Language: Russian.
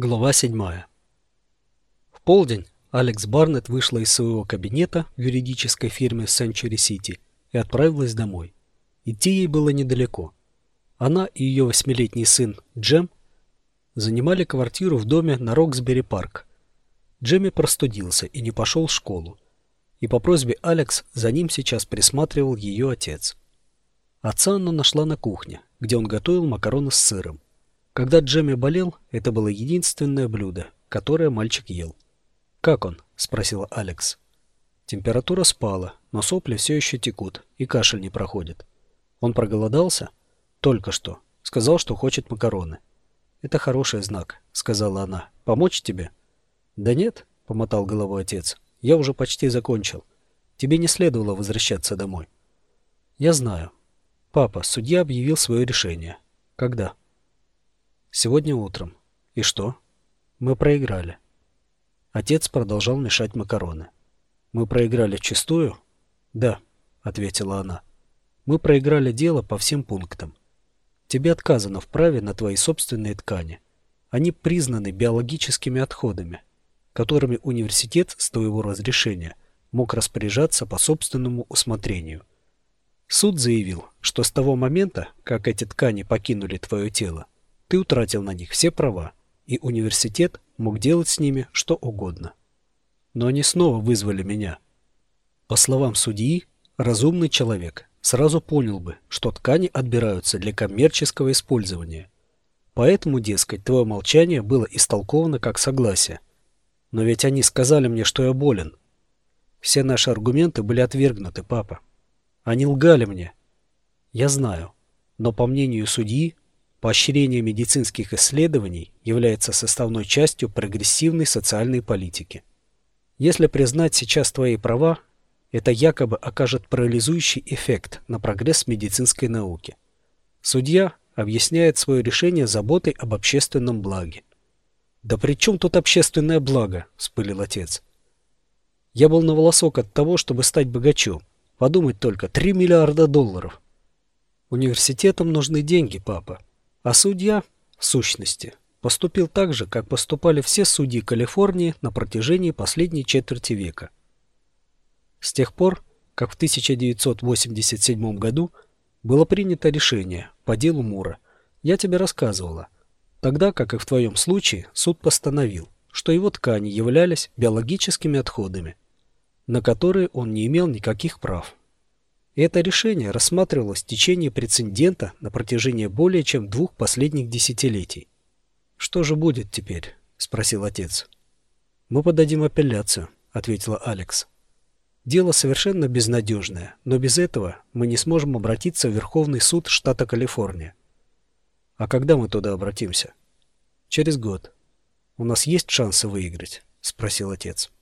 Глава 7. В полдень Алекс Барнетт вышла из своего кабинета в юридической фирме Century City и отправилась домой. Идти ей было недалеко. Она и ее восьмилетний сын Джем занимали квартиру в доме на Роксбери-парк. Джемми простудился и не пошел в школу. И по просьбе Алекс за ним сейчас присматривал ее отец. Отца она нашла на кухне, где он готовил макароны с сыром. Когда Джемми болел, это было единственное блюдо, которое мальчик ел. «Как он?» – спросила Алекс. Температура спала, но сопли все еще текут, и кашель не проходит. Он проголодался? Только что. Сказал, что хочет макароны. «Это хороший знак», — сказала она. «Помочь тебе?» «Да нет», — помотал головой отец. «Я уже почти закончил. Тебе не следовало возвращаться домой». «Я знаю». «Папа, судья объявил свое решение». «Когда?» Сегодня утром. И что? Мы проиграли. Отец продолжал мешать макароны. Мы проиграли чистую? Да, ответила она. Мы проиграли дело по всем пунктам. Тебе отказано в праве на твои собственные ткани. Они признаны биологическими отходами, которыми университет с твоего разрешения мог распоряжаться по собственному усмотрению. Суд заявил, что с того момента, как эти ткани покинули твое тело, ты утратил на них все права, и университет мог делать с ними что угодно. Но они снова вызвали меня. По словам судьи, разумный человек сразу понял бы, что ткани отбираются для коммерческого использования. Поэтому, дескать, твое молчание было истолковано как согласие. Но ведь они сказали мне, что я болен. Все наши аргументы были отвергнуты, папа. Они лгали мне. Я знаю. Но по мнению судьи, Поощрение медицинских исследований является составной частью прогрессивной социальной политики. Если признать сейчас твои права, это якобы окажет парализующий эффект на прогресс медицинской науки. Судья объясняет свое решение заботой об общественном благе. «Да при чем тут общественное благо?» – вспылил отец. «Я был на волосок от того, чтобы стать богачом. Подумать только, 3 миллиарда долларов. Университетам нужны деньги, папа. А судья, в сущности, поступил так же, как поступали все судьи Калифорнии на протяжении последней четверти века. С тех пор, как в 1987 году было принято решение по делу Мура, я тебе рассказывала, тогда как и в твоем случае суд постановил, что его ткани являлись биологическими отходами, на которые он не имел никаких прав. Это решение рассматривалось в течение прецедента на протяжении более чем двух последних десятилетий. «Что же будет теперь?» – спросил отец. «Мы подадим апелляцию», – ответила Алекс. «Дело совершенно безнадежное, но без этого мы не сможем обратиться в Верховный суд штата Калифорния». «А когда мы туда обратимся?» «Через год. У нас есть шансы выиграть?» – спросил отец.